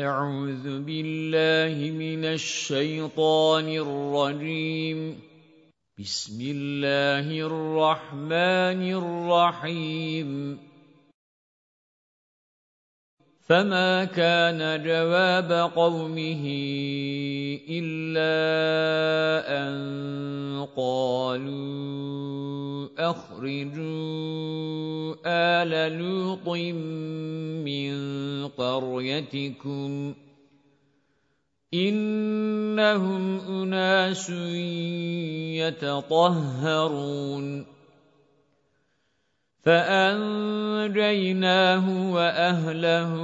أعوذ بالله من الشيطان الرجيم. بسم الله الرحمن الرحيم. فما كان جواب قومه إلا أن قالوا أخرجوا آل لوط من قريتكم إنهم أناس يتطهرون فأنجيناه وأهله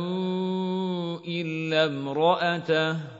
إلا امرأته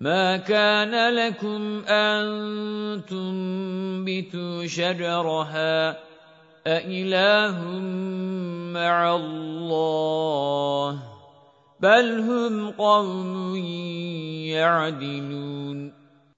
مَا كَانَ لَكُمْ أَن تُنبِتُوا شَجَرَهَا أَإِلَٰهٌ مَّعَ اللَّهِ بَلْ هُمْ قَوْمٌ يَعْدِلُونَ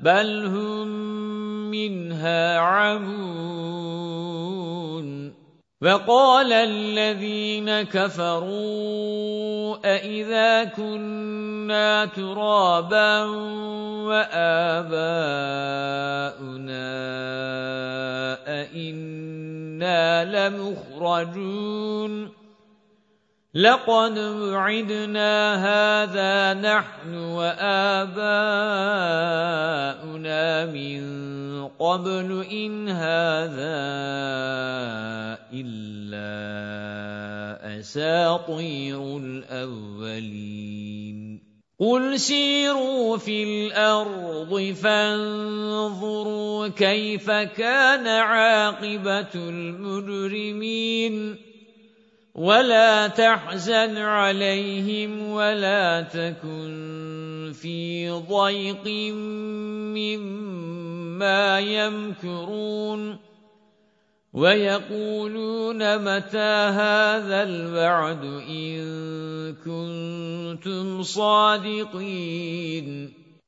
بَلْ هُمْ مِنْهَا عَمُونَ وَقَالَ الَّذِينَ كَفَرُوا أَإِذَا كُنَّا تُرَابًا وَآبَاؤُنَا أَإِنَّا لَمُخْرَجُونَ لَقَدْ وُعِدْنَا هَذَا نَحْنُ وَآبَاؤُنَا مِن قَبْلُ إِنْ هَذَا إِلَّا أَسَاطِيرُ الْأَوَّلِينَ. قُلْ سِيرُوا فِي الْأَرْضِ فَانظُرُوا كَيْفَ كَانَ عَاقِبَةُ الْمُجْرِمِينَ. وَلَا تَحْزَنْ عَلَيْهِمْ وَلَا تَكُنْ فِي ضَيْقٍ مِّمَّا يَمْكُرُونَ. وَيَقُولُونَ مَتَى هَذَا الْوَعْدُ إِن كُنتُمْ صَادِقِينَ.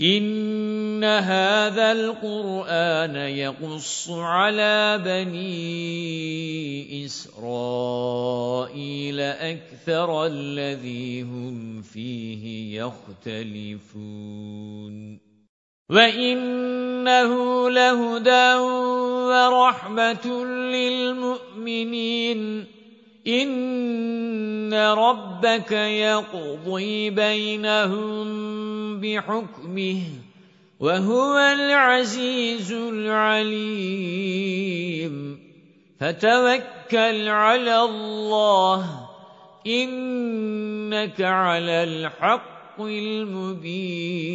إِنَّ هَذَا الْقُرْآنَ يَقُصُّ عَلَى بَنِي إِسْرَائِيلَ أَكْثَرَ الَّذِي هُمْ فِيهِ يَخْتَلِفُونَ وَإِنَّهُ لَهُدًى وَرَحْمَةٌ لِّلْمُؤْمِنِينَ إِنَّ رَبَّكَ يَقْضِي بَيْنَهُم بِحُكْمِهِ وَهُوَ الْعَزِيزُ الْعَلِيمُ فَتَوَكَّلْ عَلَى اللَّهِ إِنَّكَ عَلَى الْحَقِّ الْمُبِينِ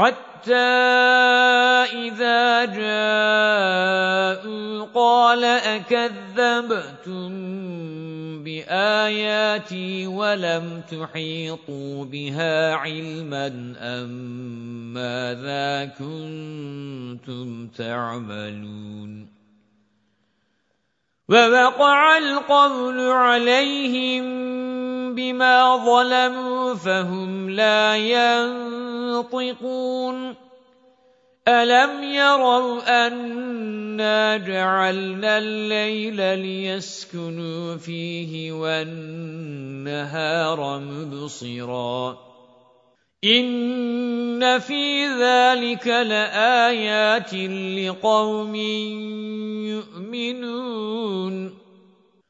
حَتَّى إِذَا جَاءُوا قَالَ أَكَذَّبْتُمْ بِآيَاتِي وَلَمْ تُحِيطُوا بِهَا عِلْمًا أَمْ مَاذَا كُنتُمْ تَعْمَلُونَ وَوَقَعَ الْقَوْلُ عَلَيْهِمْ بِمَا ظَلَمُوا فَهُمْ لَا يَنطِقُونَ أَلَمْ يَرَوْا أَنَّا جَعَلْنَا اللَّيْلَ لِيَسْكُنُوا فِيهِ وَالنَّهَارَ مُبْصِرًا إِنَّ فِي ذَلِكَ لَآيَاتٍ لِقَوْمٍ يُؤْمِنُونَ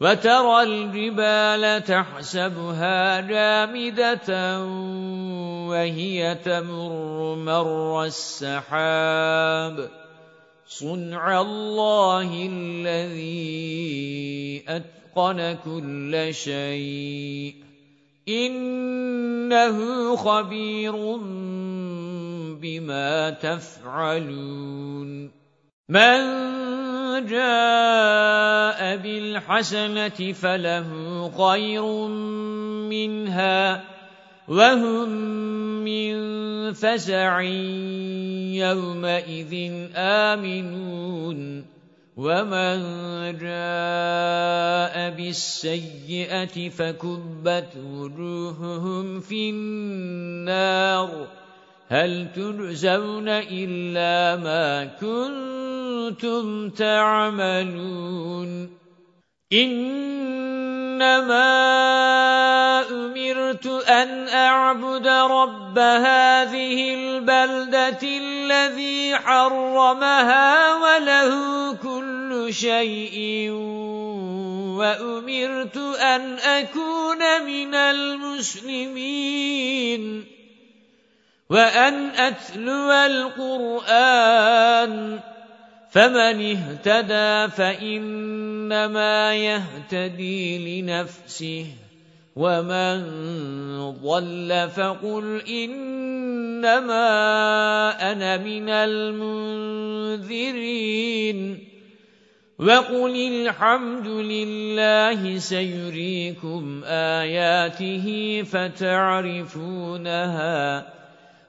وَتَرَى الْجِبَالَ تَحْسَبُهَا جَامِدَةً وَهِيَ تَمُرُّ مَرَّ السَّحَابِ. صُنْعَ اللَّهِ الَّذِي أَتْقَنَ كُلَّ شَيْءٍ. إِنَّهُ خَبِيرٌ بِمَا تَفْعَلُونَ. مَنْ جَاءَ بِالْحَسَنَةِ فَلَهُ خَيْرٌ مِنْهَا وَهُمْ مِنْ فَزَعٍ يَوْمَئِذٍ آمِنُونَ وَمَنْ جَاءَ بِالسَّيِّئَةِ فَكُبَّتْ وُجُوهُهُمْ فِي النَّارِ هَلْ تُجْزَوْنَ إِلَّا مَا كُنتُمْ تَعْمَلُونَ؟ إِنَّمَا أُمِرْتُ أَنْ أَعْبُدَ رَبَّ هَذِهِ الْبَلْدَةِ الَّذِي حَرَّمَهَا وَلَهُ كُلُّ شَيْءٍ وَأُمِرْتُ أَنْ أَكُونَ مِنَ الْمُسْلِمِينَ. وَأَنْ أَتْلُوَ الْقُرْآنَ فَمَنِ اهْتَدَى فَإِنَّمَا يَهْتَدِي لِنَفْسِهِ وَمَنْ ضَلَّ فَقُلْ إِنَّمَا أَنَا مِنَ الْمُنذِرِينَ وَقُلِ الْحَمْدُ لِلَّهِ سَيُرِيكُمْ آيَاتِهِ فَتَعْرِفُونَهَا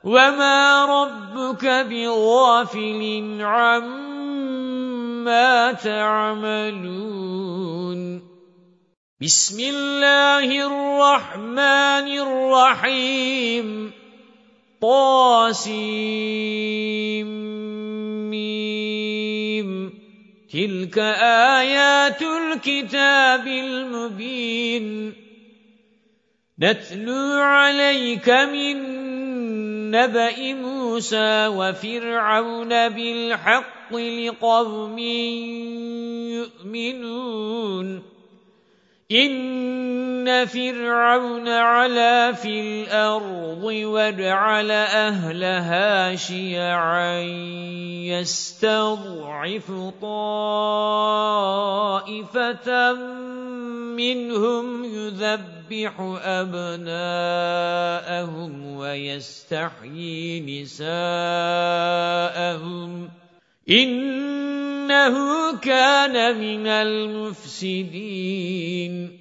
وَمَا رَبُّكَ بِغَافِلٍ عَمَّا تَعْمَلُونَ بِسْمِ اللَّهِ الرَّحْمَنِ الرَّحِيمِ طاسيم تِلْكَ آيَاتُ الْكِتَابِ الْمُبِينِ نَتْلُو عَلَيْكَ مِنْ نَبَإِ مُوسَى وَفِرْعَوْنَ بِالْحَقِّ لِقَوْمٍ يُؤْمِنُونَ. إِنَّ فِرْعَوْنَ عَلَا فِي الْأَرْضِ وَجَعَلَ أَهْلَهَا شِيَعًا يَسْتَضْعِفُ طَائِفَةً مِنْهُمْ يُذَبِّحُ أَبْنَاءَهُمْ وَيَسْتَحْيِي نِسَاءَهُمْ. إِنَّهُ كَانَ مِنَ الْمُفْسِدِينَ.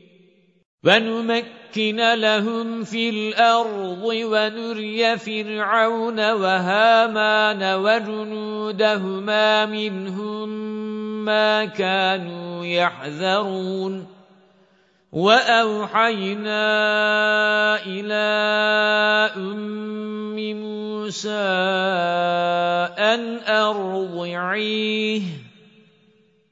وَنُمَكِّنَ لَهُمْ فِي الْأَرْضِ وَنُرِيَ فِرْعَوْنَ وَهَامَانَ وَجُنُودَهُمَا مِنْهُمْ مَا كَانُوا يَحْذَرُونَ وَأَوْحَيْنَا إِلَى أُمِّ مُوسَى أَنْ أَرْضِعِيهِ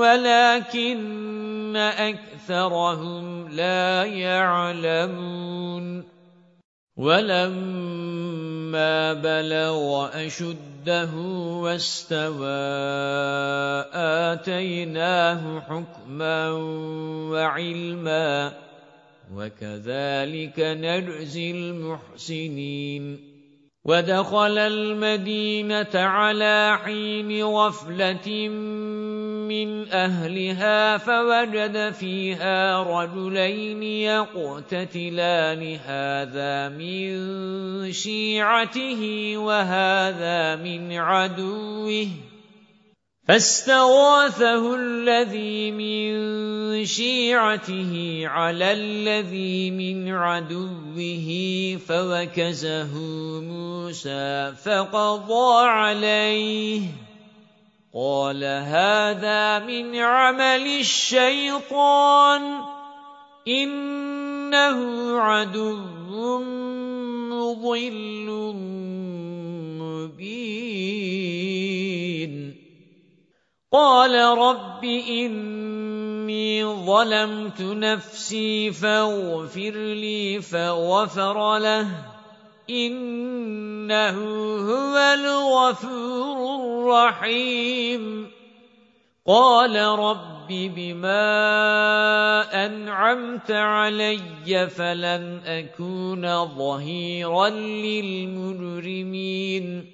وَلَكِنَّ أَكْثَرَهُمْ لَا يَعْلَمُونَ. وَلَمَّا بَلَغَ أَشُدَّهُ وَاسْتَوَى آتَيْنَاهُ حُكْمًا وَعِلْمًا وَكَذَلِكَ نَجْزِي الْمُحْسِنِينَ. وَدَخَلَ الْمَدِينَةَ عَلَى حِينِ غَفْلَةٍ مِنْ أَهْلِهَا فَوَجَدَ فِيهَا رَجُلَيْنِ يَقْتَتِلَانِ. هَذَا مِنْ شِيعَتِهِ وَهَذَا مِنْ عَدُوِّهِ. فَاسْتَغَاثَهُ الَّذِي مِنْ شِيعَتِهِ عَلَى الَّذِي مِنْ عَدُوِّهِ فَوَكَزَهُ مُوسَى فَقَضَى عَلَيْهِ. قَالَ هَذَا مِنْ عَمَلِ الشَّيْطَانِ إِنَّهُ عَدُوٌّ مُضِلٌّ مُبِينٌ. قَالَ رَبِّ إِنِّي ظَلَمْتُ نَفْسِي فَاغْفِرْ لِي فَغَفَرَ لَهُ. إِنَّهُ هُوَ الْغَفُورُ الرَّحِيمُ. قَالَ رَبِّ بِمَا أَنْعَمْتَ عَلَيَّ فَلَنْ أَكُونَ ظَهِيرًا لِلْمُجْرِمِينَ.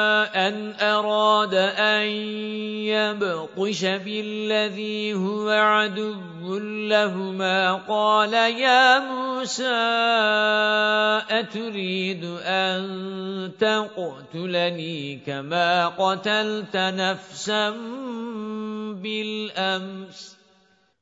أَنْ أَرَادَ أَنْ يَبْطِشَ بِالَّذِي هُوَ عَدُوٌّ لَهُمَا قَالَ يَا مُوسَى أَتُرِيدُ أَنْ تَقْتُلَنِي كَمَا قَتَلْتَ نَفْسًا بِالْأَمْسِ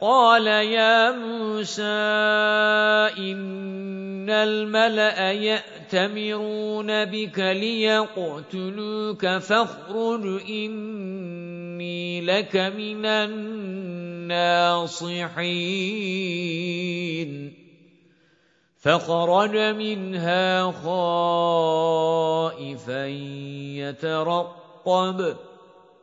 قَالَ يَا مُوسَى إِنَّ الْمَلَأَ يَأْتَمِرُونَ بِكَ لِيَقْتُلُوكَ فَاخْرُجْ إِنِّي لَكَ مِنَ النَّاصِحِينَ. فَخَرَجَ مِنْهَا خَائِفًا يَتَرَقَّبُ.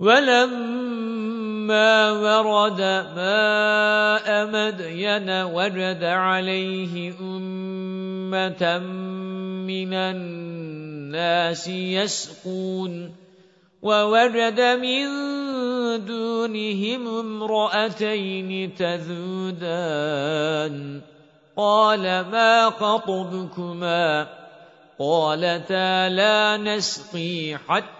وَلَمَّا وَرَدَ مَاءَ مَدْيَنَ وَجَدَ عَلَيْهِ أُمَّةً مِنَ النَّاسِ يَسْقُونَ وَوَجَدَ مِن دُونِهِمْ امْرَأَتَيْنِ تَذُودَانِ قَالَ مَا خَطْبُكُمَا؟ قَالَتَا لَا نَسْقِي حَتَّى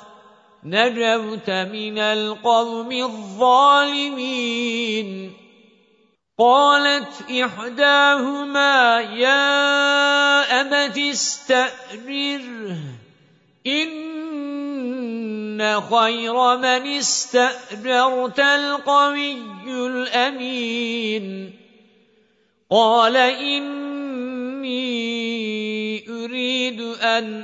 نجوت من القوم الظالمين. قالت إحداهما يا أمت استأجره إن خير من استأجرت القوي الأمين. قال إني أريد أن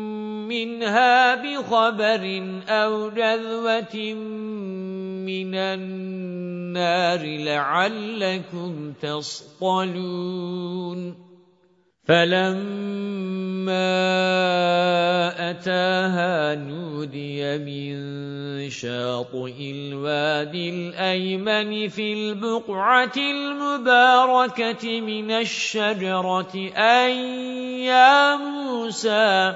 مِنْهَا بِخَبَرٍ أَوْ جَذْوَةٍ مِنَ النَّارِ لَعَلَّكُمْ تَصْطَلُونَ. فَلَمَّا أَتَاهَا نُودِيَ مِن شَاطِئِ الْوَادِ الْأَيْمَنِ فِي الْبُقْعَةِ الْمُبَارَكَةِ مِنَ الشَّجَرَةِ أَن يَا مُوسَى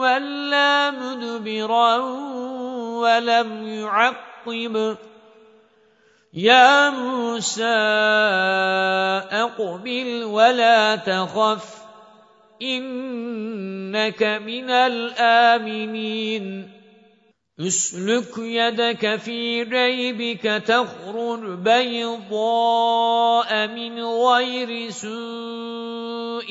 وَلَّى مُدْبِرًا وَلَمْ يُعَقِّبْ يَا مُوسَى أَقْبِلْ وَلَا تَخَفْ إِنَّكَ مِنَ الْآمِنِينَ اسْلُكْ يَدَكَ فِي جَيْبِكَ تَخْرُجْ بَيْضَاءَ مِنْ غَيْرِ سُوءٍ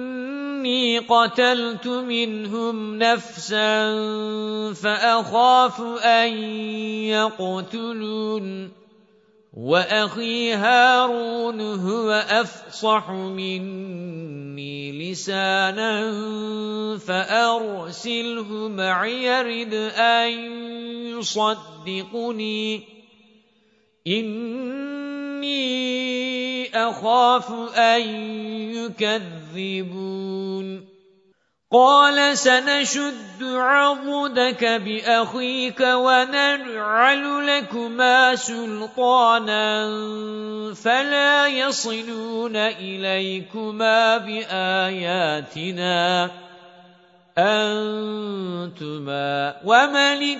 إِنِّي قَتَلْتُ مِنْهُمْ نَفْسًا فَأَخَافُ أَنْ يَقْتُلُونِ وَأَخِي هَارُونُ هُوَ أَفْصَحُ مِنِّي لِسَانًا فَأَرْسِلْهُ مَعِيَ رِدْ أَنْ يُصَدِّقُنِي إِنِّي أَخَافُ أَنْ يُكَذِّبُونِ قَالَ سَنَشُدُّ عَضُدَكَ بِأَخِيكَ وَنَجْعَلُ لَكُمَا سُلْطَانًا فَلَا يَصِلُونَ إِلَيْكُمَا بِآيَاتِنَا أَنْتُمَا وَمَنِ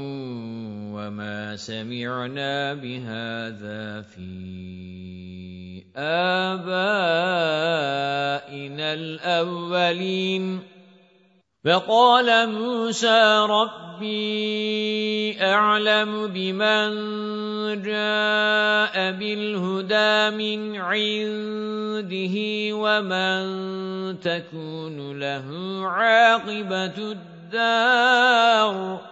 وَمَا سَمِعْنَا بِهَذَا فِي آبَائِنَا الْأَوَّلِينَ. فَقَالَ مُوسَى رَبِّي أَعْلَمُ بِمَنْ جَاءَ بِالْهُدَى مِنْ عِنْدِهِ وَمَنْ تَكُونُ لَهُ عَاقِبَةُ الدَّارِ.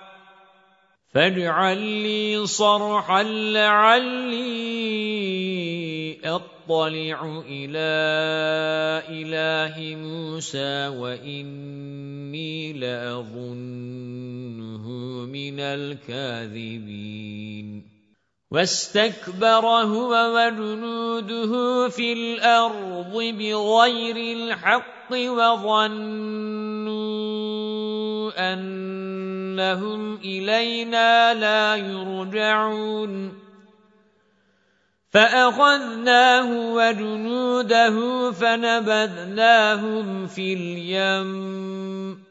فَاجْعَل لِّي صَرْحًا لَّعَلِّي أَطَّلِعُ إِلَى إِلَٰهِ مُوسَى وَإِنِّي لَأَظُنُّهُ مِنَ الْكَاذِبِينَ. وَاسْتَكْبَرَ هُوَ وَجُنُودُهُ فِي الْأَرْضِ بِغَيْرِ الْحَقِّ وَظَنُّوا أَنَّهُمْ إِلَيْنَا لَا يُرْجَعُونَ فَأَخَذْنَاهُ وَجُنُودَهُ فَنَبَذْنَاهُمْ فِي الْيَمِّ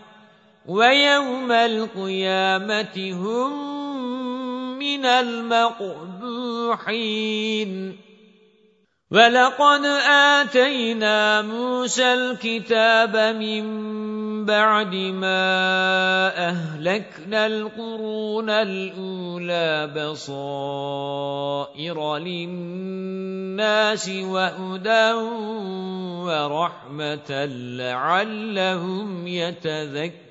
وَيَوْمَ الْقِيَامَةِ هُمْ مِنَ الْمَقْبُوحِينَ. وَلَقَدْ آتَيْنَا مُوسَى الْكِتَابَ مِنْ بَعْدِ مَا أَهْلَكْنَا الْقُرُونَ الْأُولَى بَصَائِرَ لِلنَّاسِ وَهُدًى وَرَحْمَةً لَعَلَّهُمْ يَتَذَكَّرُونَ.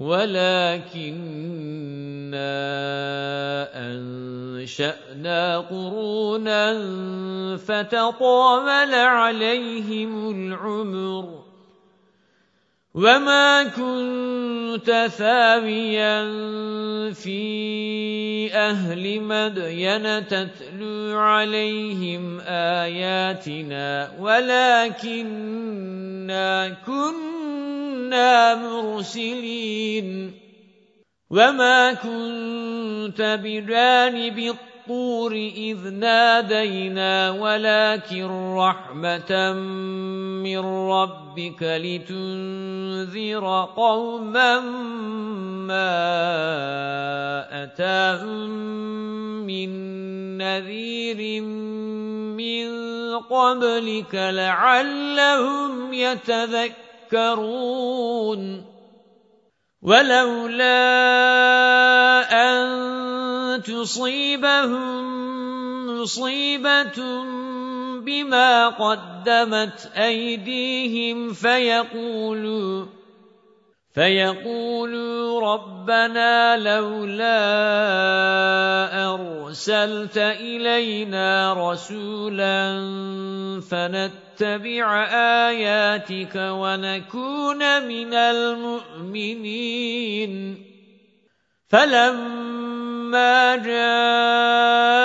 وَلَكِنَّا أَنشَأْنَا قُرُونًا فَتَطَاوَلَ عَلَيْهِمُ الْعُمُرُ وَمَا كُنْتَ ثَاوِيًا فِي أَهْلِ مَدْيَنَ تَتْلُو عَلَيْهِمْ آيَاتِنَا وَلَكِنَّا كُنَّا مُرْسِلِينَ وَمَا كُنْتَ بِجَانِبِ الطُّورِ إِذْ نَادَيْنَا وَلَكِنْ رَحْمَةً مِّن رَّبِّكَ لِتُنذِرَ قَوْمًا مَّا أَتَاهُم مِّن نَّذِيرٍ مِّن قَبْلِكَ لَعَلَّهُمْ يَتَذَكَّرُونَ وَلَوْلَا أَن تُصِيبَهُم مُّصِيبَةٌ بِمَا قَدَّمَتْ أَيْدِيهِمْ فَيَقُولُوا فَيَقُولُوا رَبَّنَا لَوْلَا أَرْسَلْتَ إِلَيْنَا رَسُولًا فَنَتَّبِعَ آيَاتِكَ وَنَكُونَ مِنَ الْمُؤْمِنِينَ. فَلَمَّا جَاءَهُمُ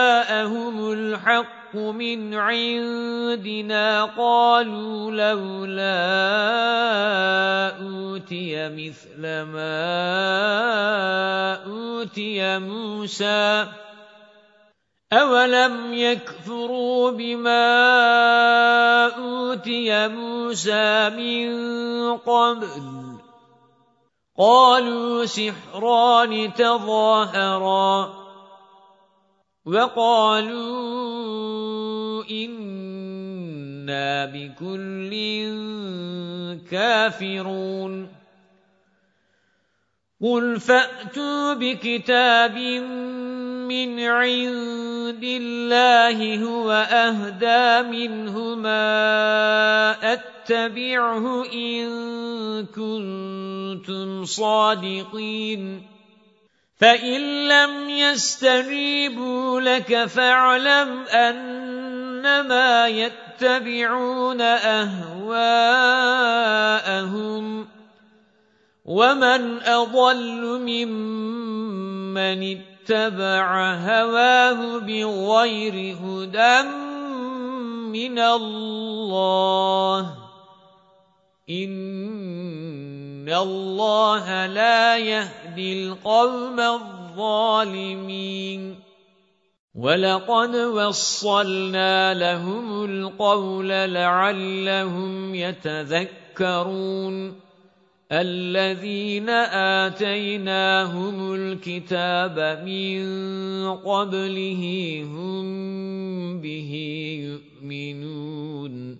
الْحَقُّ مِنْ عِندِنَا قَالُوا لَوْلَا أُوتِيَ مِثْلَ مَا أُوتِيَ مُوسَى. أَوَلَمْ يَكْفُرُوا بِمَا أُوتِيَ مُوسَى مِنْ قَبْلُ؟ قَالُوا سِحْرَانِ تَظَاهَرَا. وَقَالُوا إِنَّا بِكُلٍّ كَافِرُونَ. قُلْ فَأْتُوا بِكِتَابٍ مِّنْ عِندِ اللَّهِ هُوَ أَهْدَىٰ مِنْهُمَا أَتَّبِعْهُ إِن كُنتُمْ صَادِقِينَ. فَإِن لَّمْ يَسْتَجِيبُوا لَكَ فَاعْلَمْ أَنَّمَا يَتَّبِعُونَ أَهْوَاءَهُمْ وَمَنْ أَضَلُّ مِمَّنِ اتَّبَعَ هَوَاهُ بِغَيْرِ هُدًى مِّنَ اللَّهِ إِنَّ اللَّهَ لَا يَهْدِي الْقَوْمَ الظَّالِمِينَ وَلَقَدْ وَصَّلْنَا لَهُمُ الْقَوْلَ لَعَلَّهُمْ يَتَذَكَّرُونَ الَّذِينَ آتَيْنَاهُمُ الْكِتَابَ مِنْ قَبْلِهِ هُمْ بِهِ يُؤْمِنُونَ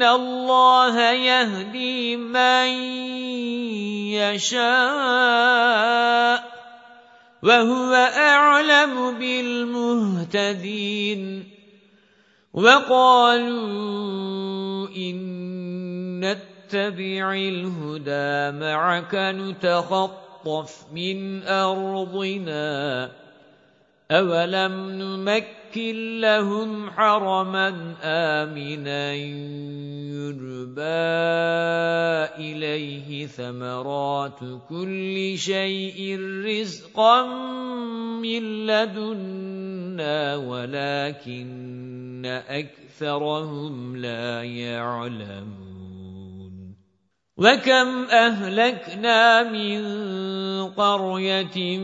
اللَّهَ يَهْدِي مَن يَشَاءُ وَهُوَ أَعْلَمُ بِالْمُهْتَدِينَ وَقَالُوا إِن نَّتَّبِعِ الْهُدَىٰ مَعَكَ نُتَخَطَّفْ مِنْ أَرْضِنَا أَوَلَمْ نُمَكِّن لَّهُمْ حَرَمًا آمِنًا يُجْبَىٰ إِلَيْهِ ثَمَرَاتُ كُلِّ شَيْءٍ رِّزْقًا مِّن لَّدُنَّا وَلَٰكِنَّ أَكْثَرَهُمْ لَا يَعْلَمُونَ وَكَمْ أَهْلَكْنَا مِن قَرْيَةٍ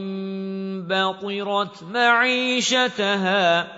بَطِرَتْ مَعِيشَتَهَا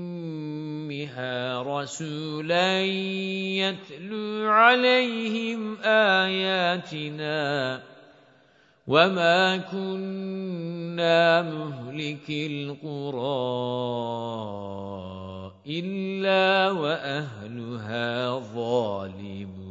أُمِّهَا رَسُولًا يَتْلُو عَلَيْهِمْ آيَاتِنَا وَمَا كُنَّا مُهْلِكِ الْقُرَى إِلَّا وَأَهْلُهَا ظَالِمُونَ.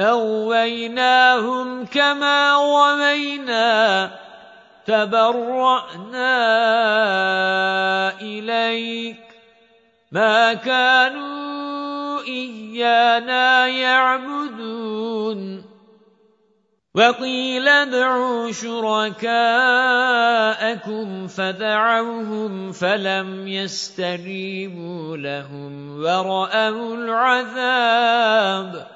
أَغْوَيْنَاهُمْ كَمَا غَوَيْنَا تَبَرَّأْنَا إِلَيْكَ. مَا كَانُوا إِيَّانَا يَعْبُدُونَ. وَقِيلَ ادْعُوا شُرَكَاءَكُمْ فَدَعَوْهُمْ فَلَمْ يَسْتَجِيبُوا لَهُمْ وَرَأَوُا الْعَذَابَ.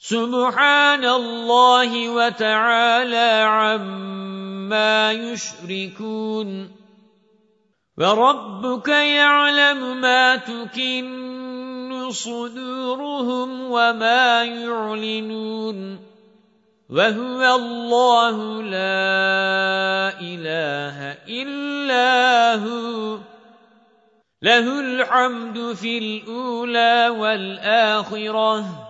سُبْحَانَ اللَّهِ وَتَعَالَى عَمَّا يُشْرِكُونَ وَرَبُّكَ يَعْلَمُ مَا تُكِنُّ صُدُورُهُمْ وَمَا يُعْلِنُونَ وَهُوَ اللَّهُ لَا إِلَٰهَ إِلَّا هُوَ لَهُ الْحَمْدُ فِي الْأُولَى وَالْآخِرَةِ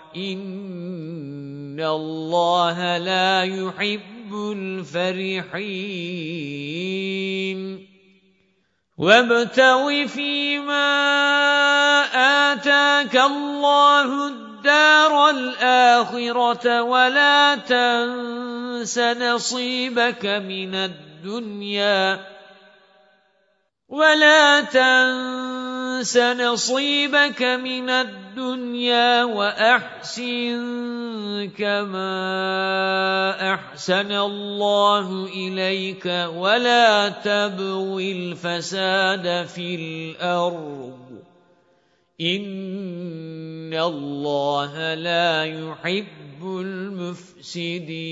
إِنَّ اللَّهَ لَا يُحِبُّ الْفَرِحِينَ وَابْتَغِ فِيمَا آتَاكَ اللَّهُ الدَّارَ الْآخِرَةَ وَلَا تَنسَ نَصِيبَكَ مِنَ الدُّنْيَا وَلَا تَنسَ نَصِيبَكَ مِنَ الدُّنْيَا وَأَحْسِن كَمَا أَحْسَنَ اللَّهُ إِلَيْكَ وَلَا تَبْغِ الْفَسَادَ فِي الْأَرْضِ إِنَّ اللَّهَ لَا يُحِبُّ الْمُفْسِدِينَ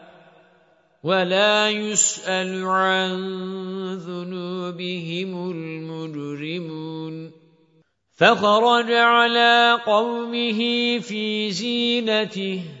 وَلَا يُسْأَلُ عَن ذُنُوبِهِمُ الْمُجْرِمُونَ. فَخَرَجَ عَلَى قَوْمِهِ فِي زِينَتِهِ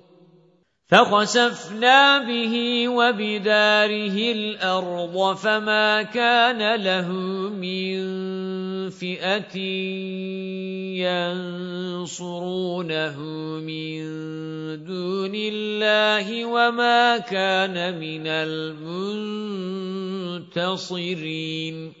فَخَسَفْنَا بِهِ وَبِدَارِهِ الْأَرْضَ فَمَا كَانَ لَهُ مِنْ فِئَةٍ يَنْصُرُونَهُ مِنْ دُونِ اللَّهِ وَمَا كَانَ مِنَ الْمُنْتَصِرِينَ.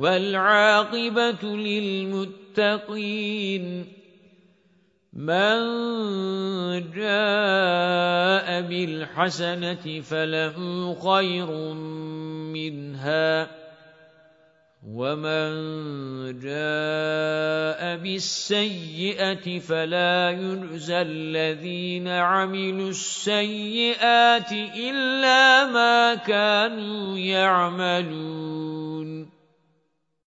وَالْعَاقِبَةُ لِلْمُتَّقِينَ مَنْ جَاءَ بِالْحَسَنَةِ فَلَهُ خَيْرٌ مِنْهَا وَمَنْ جَاءَ بِالسَّيِّئَةِ فَلَا يُجْزَى الَّذِينَ عَمِلُوا السَّيِّئَاتِ إِلَّا مَا كَانُوا يَعْمَلُونَ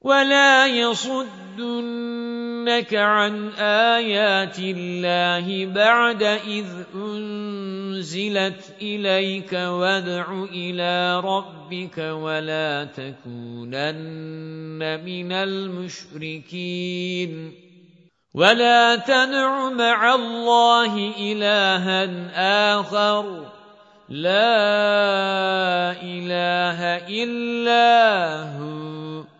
وَلَا يَصُدُّنَّكَ عَنْ آيَاتِ اللَّهِ بَعْدَ إِذْ أُنزِلَتْ إِلَيْكَ وَادْعُ إِلَى رَبِّكَ وَلَا تَكُونَنَّ مِنَ الْمُشْرِكِينَ وَلَا تَدْعُ مَعَ اللَّهِ إِلَٰهًا آخَرَ لَا إِلَٰهَ إِلَّا هُوَ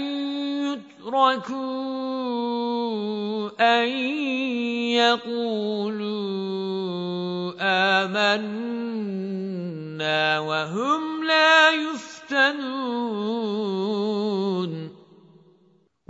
يتركوا أن يقولوا آمنا وهم لا يفتنون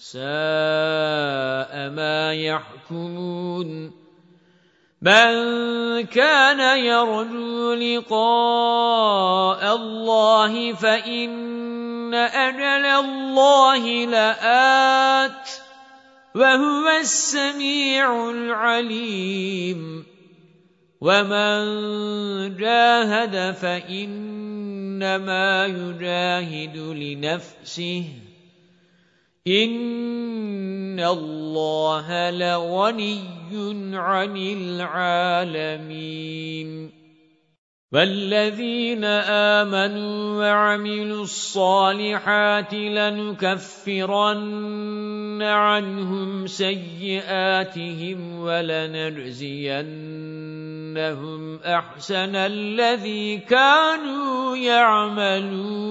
سَاءَ مَا يَحْكُمُونَ مَنْ كَانَ يَرْجُو لِقَاءَ اللَّهِ فَإِنَّ أَجَلَ اللَّهِ لَآتٍ وَهُوَ السَّمِيعُ الْعَلِيمُ وَمَنْ جَاهَدَ فَإِنَّمَا يُجَاهِدُ لِنَفْسِهِ إِنَّ اللَّهَ لَغَنِيٌّ عَنِ الْعَالَمِينَ وَالَّذِينَ آمَنُوا وَعَمِلُوا الصَّالِحَاتِ لَنُكَفِّرَنَّ عَنْهُمْ سَيِّئَاتِهِمْ وَلَنَجْزِيَنَّهُمْ أَحْسَنَ الَّذِي كَانُوا يَعْمَلُونَ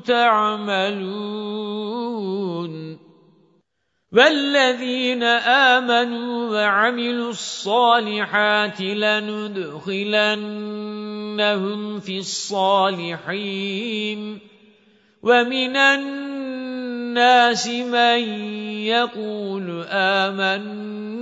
تَعْمَلُونَ وَالَّذِينَ آمَنُوا وَعَمِلُوا الصَّالِحَاتِ لَنُدْخِلَنَّهُمْ فِي الصَّالِحِينَ وَمِنَ النَّاسِ مَن يَقُولُ آمَنَّا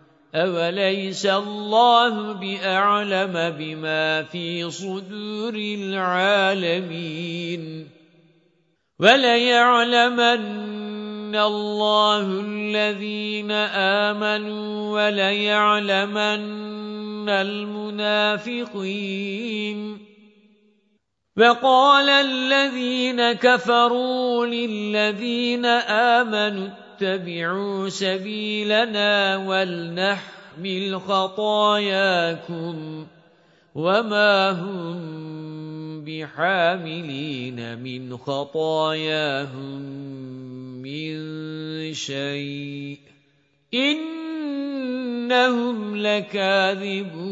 أَوَلَيْسَ اللَّهُ بِأَعْلَمَ بِمَا فِي صُدُورِ الْعَالَمِينَ وَلَيَعْلَمَنَّ اللَّهُ الَّذِينَ آمَنُوا وَلَيَعْلَمَنَّ الْمُنَافِقِينَ وَقَالَ الَّذِينَ كَفَرُوا لِلَّذِينَ آمَنُوا اتَّبِعُوا سَبِيلَنَا وَلْنَحْمِلْ خَطَايَاكُمْ وَمَا هُمْ بِحَامِلِينَ مِنْ خَطَايَاهُمْ مِنْ شَيْءٍ إِنَّهُمْ لَكَاذِبُونَ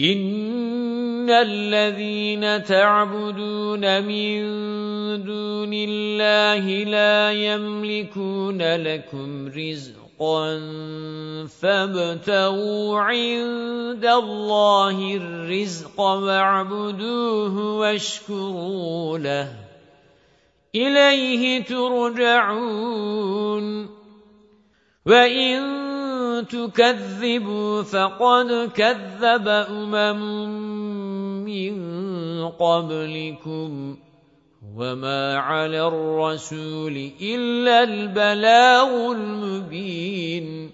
إِنَّ الَّذِينَ تَعْبُدُونَ مِن دُونِ اللَّهِ لَا يَمْلِكُونَ لَكُمْ رِزْقًا فَابْتَغُوا عِندَ اللَّهِ الرِّزْقَ وَاعْبُدُوهُ وَاشْكُرُوا لَهُ إِلَيْهِ تُرْجَعُونَ وَإِن تُكَذِّبُوا فَقَدْ كَذَّبَ أُمَمٌ مِّن قَبْلِكُمْ وَمَا عَلَى الرَّسُولِ إِلَّا الْبَلَاغُ الْمُبِينُ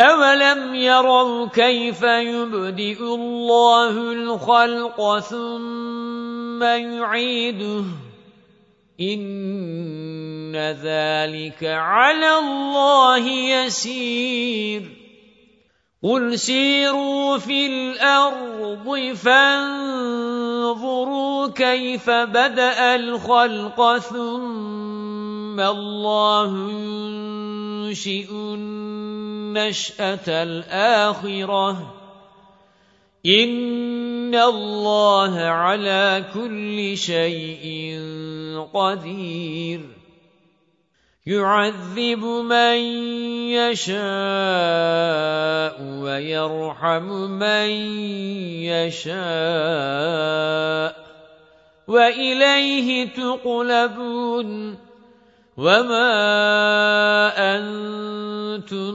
أَوَلَمْ يَرَوْا كَيْفَ يُبْدِئُ اللَّهُ الْخَلْقَ ثُمَّ يُعِيدُهُ إِنَّ ذَلِكَ عَلَى اللَّهِ يَسِيرٌ قُلْ سِيرُوا فِي الْأَرْضِ فَانظُرُوا كَيْفَ بَدَأَ الْخَلْقَ ثُمَّ اللَّهُ يُنشِئُ النَّشْأَةَ الْآخِرَةَ إِنَّ اللَّهَ عَلَى كُلِّ شَيْءٍ قَدِيرٌ يُعَذِّبُ مَن يَشَاءُ وَيَرْحَمُ مَن يَشَاءُ وَإِلَيْهِ تُقْلَبُونَ وَمَا أَنتُم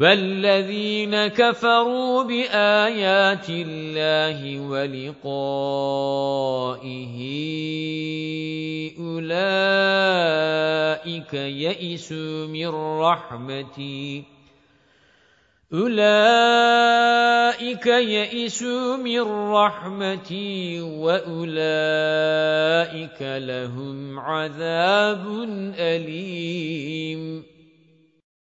وَالَّذِينَ كَفَرُوا بِآيَاتِ اللَّهِ وَلِقَائِهِ أُولَئِكَ يَئِسُوا مِنْ رَحْمَتِي أُولَئِكَ يَئِسُوا مِنْ رَحْمَتِي وَأُولَئِكَ لَهُمْ عَذَابٌ أَلِيمٌ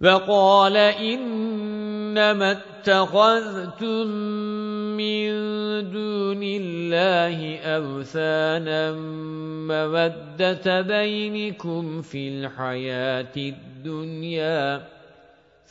وَقَالَ إِنَّمَا اتَّخَذْتُم مِّن دُونِ اللَّهِ أَوْثَانًا مَّوَدَّةَ بَيْنِكُمْ فِي الْحَيَاةِ الدُّنْيَا.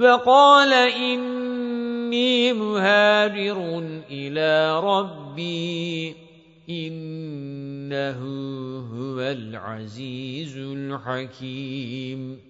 وَقَالَ إِنِّي مُهَاجِرٌ إِلَى رَبِّي إِنَّهُ هُوَ الْعَزِيزُ الْحَكِيمُ.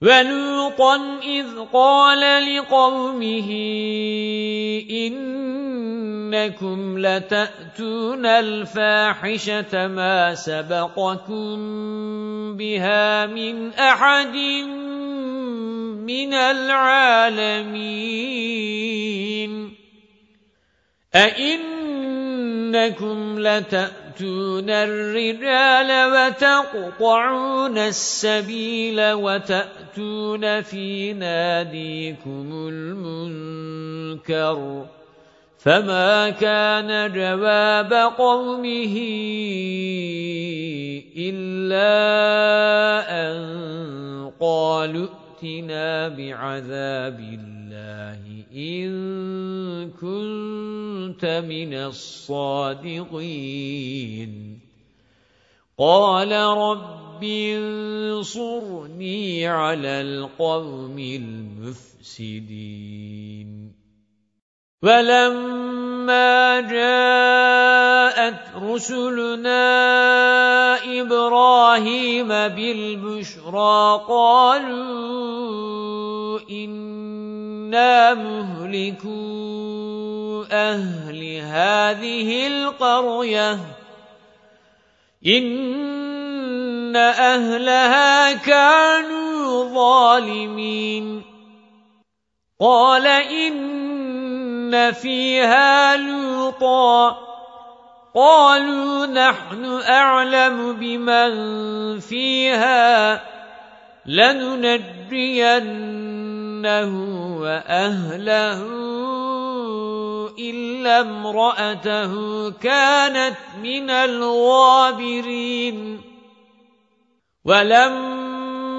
وَلُوطًا إِذْ قَالَ لِقَوْمِهِ إِنَّكُمْ لَتَأْتُونَ الْفَاحِشَةَ مَا سَبَقَكُمْ بِهَا مِنْ أَحَدٍ مِنَ الْعَالَمِينَ أَإِنَّكُمْ لَتَأْتُونَ الرِّجَالَ وَتَقْطَعُونَ السَّبِيلَ وَتَأْتُونَ فِي نَادِيكُمُ الْمُنكَرَ فَمَا كَانَ جَوَابَ قَوْمِهِ إِلَّا أَن قَالُوا ائْتِنَا بِعَذَابِ اللَّهِ إِن كُنتَ مِنَ الصَّادِقِينَ. قَالَ رَبِّ انصُرْنِي عَلَى الْقَوْمِ الْمُفْسِدِينَ. وَلَمَّا جَاءَتْ رُسُلُنَا إِبْرَاهِيمَ بِالْبُشْرَى قَالُوا إِنَّا مُهْلِكُو أَهْلِ هَذِهِ الْقَرْيَةِ. إِنَّ أَهْلَهَا كَانُوا ظَالِمِينَ. قَالَ إِنَّ فِيهَا لُوطًا. قَالُوا نَحْنُ أَعْلَمُ بِمَنْ فِيهَا. لَنُنَجِّيَنَّهُ وَأَهْلَهُ إِلَّا امْرَأَتَهُ كَانَتْ مِنَ الْغَابِرِينَ. وَلَمَّا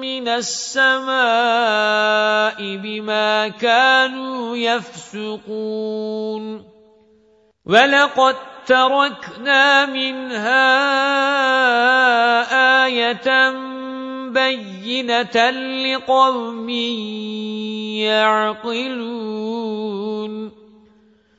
مِنَ السَّمَاءِ بِمَا كَانُوا يَفْسُقُونَ وَلَقَدْ تَرَكْنَا مِنْهَا آيَةً بَيِّنَةً لِقَوْمٍ يَعْقِلُونَ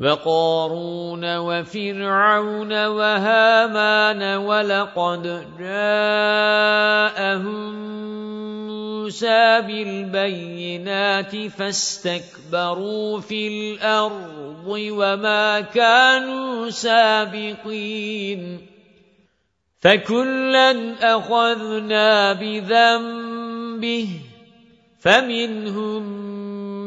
وَقَارُونَ وَفِرْعَوْنَ وَهَامَانَ وَلَقَدْ جَاءَهُم مُوسَى بِالْبَيِّنَاتِ فَاسْتَكْبَرُوا فِي الْأَرْضِ وَمَا كَانُوا سَابِقِينَ فَكُلًّا أَخَذْنَا بِذَنبِهِ فَمِنْهُم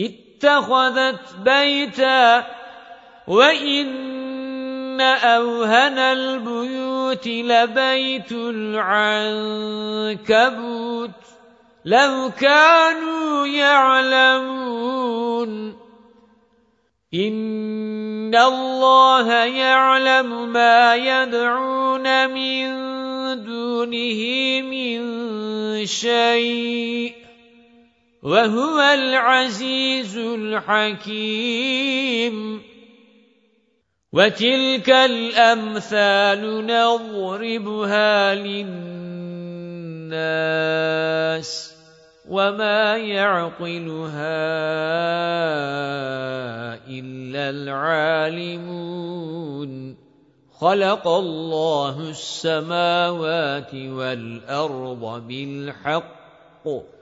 اتخذت بيتا وَإِنَّ أَوْهَنَ الْبُيُوتِ لَبَيْتُ الْعَنكَبُوتِ لَوْ كَانُوا يَعْلَمُونَ. إِنَّ اللَّهَ يَعْلَمُ مَا يَدْعُونَ مِن دُونِهِ مِن شَيْءٍ. وَهُوَ الْعَزِيزُ الْحَكِيمُ. وَتِلْكَ الْأَمْثَالُ نَضْرِبُهَا لِلنَّاسِ وَمَا يَعْقِلُهَا إِلَّا الْعَالِمُونَ. خَلَقَ اللَّهُ السَّمَاوَاتِ وَالْأَرْضَ بِالْحَقِّ.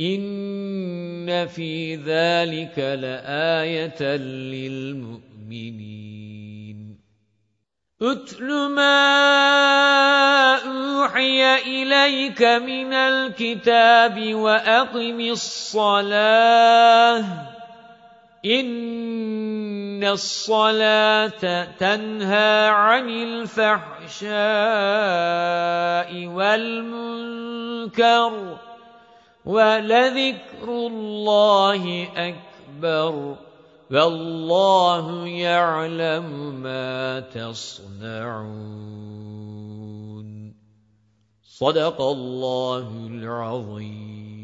إِنَّ فِي ذَلِكَ لَآيَةً لِلْمُؤْمِنِينَ. أُتْلُ مَا أُوحِيَ إِلَيْكَ مِنَ الْكِتَابِ وَأَقِمِ الصَّلَاةَ إِنَّ الصَّلَاةَ تَنْهَى عَنِ الْفَحْشَاءِ وَالْمُنكَرِ وَلَذِكْرُ اللَّهِ أَكْبَرُ وَاللَّهُ يَعْلَمُ مَا تَصْنَعُونَ. صدق الله العظيم.